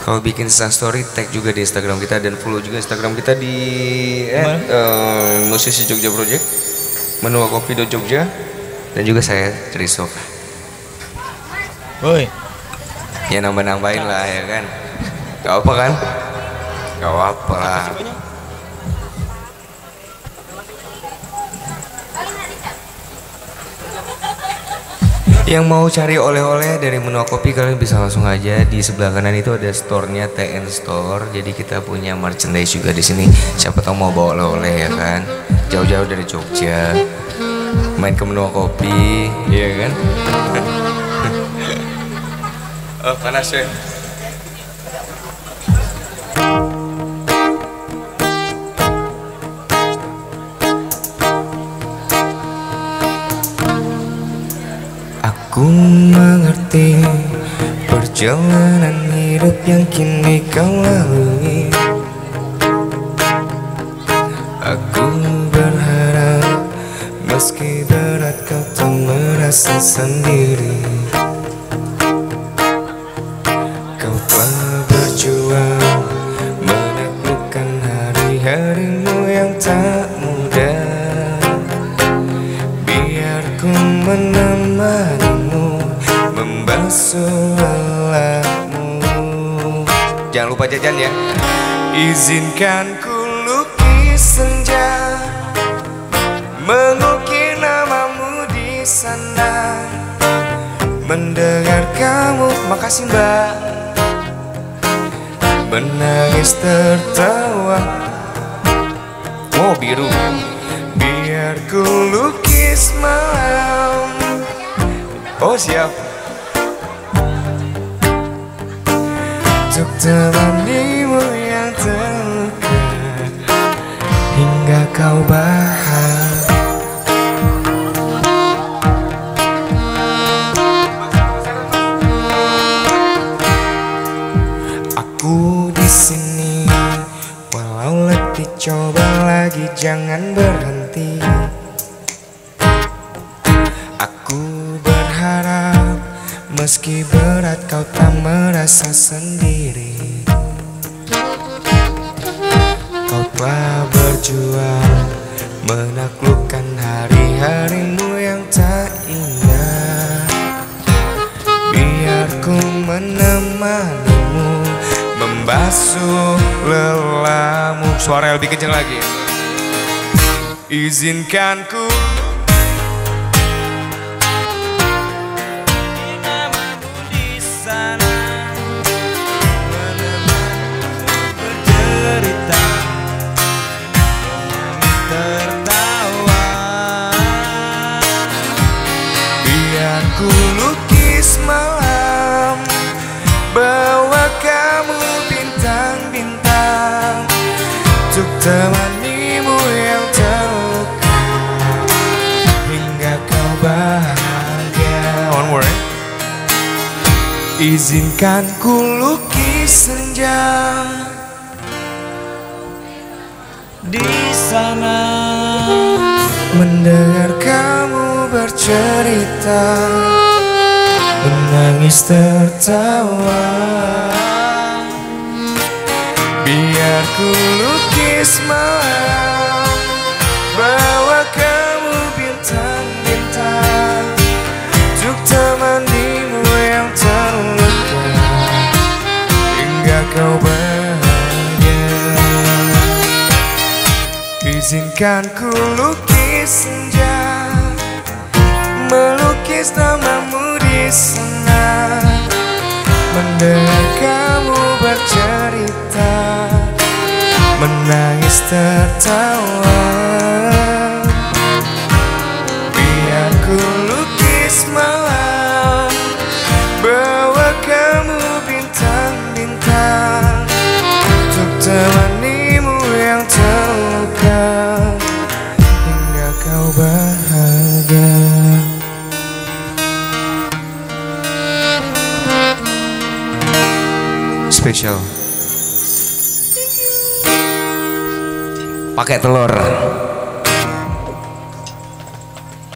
Kalau bikin story tag juga di Instagram kita dan follow juga Instagram kita di eh, musisi Jogja Project, Menua Kopi do Jogja dan juga saya Trisok. Woi. Ya nambah-nambahin lah ya kan. Gak apa kan? Gak apa lah. Yang mau cari oleh-oleh dari menu kopi kalian bisa langsung aja di sebelah kanan itu ada store-nya TN Store. Jadi kita punya merchandise juga di sini. Siapa tahu mau bawa oleh-oleh ya kan. Jauh-jauh dari Jogja. Main ke menu kopi, iya kan? oh, panas ya. Aku mengerti perjalanan hidup yang kini kau lalui. Aku berharap meski berat kau tak merasa sendiri lelahmu Jangan lupa jajan ya. Izinkan ku lukis senja Mengukir namamu di sana. Mendengar kamu, makasih mbak. Menangis tertawa. Oh biru. Biar ku lukis malam. Oh siap Untuk temanimu yang terluka Hingga kau bahagia Aku di sini walau letih coba lagi jangan berhenti. Meski berat kau tak merasa sendiri. Kau telah berjuang menaklukkan hari-harimu yang tak indah. Biar ku menemanimu Membasuh lelahmu Suara lebih kencang lagi Izinkan ku Izinkan ku lukis senja di sana. Mendengar kamu bercerita Menangis tertawa. Biar ku lukis malam Izinkan ku lukis senja Melukis namamu di sana. Mendengar kamu bercerita Menangis tertawa. Biar ku lukis malam Spesial Pakai telur